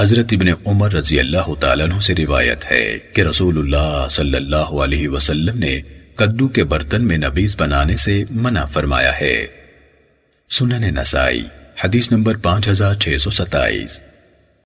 حضرت ابن عمر رضی اللہ تعالیٰ عنہ سے روایت ہے کہ رسول اللہ صلی اللہ علیہ وسلم نے کدو کے برتن میں نبیز بنانے سے منع فرمایا ہے۔ سنن نسائی، حدیث نمبر پانچ ہزار چھ سو ستائیس۔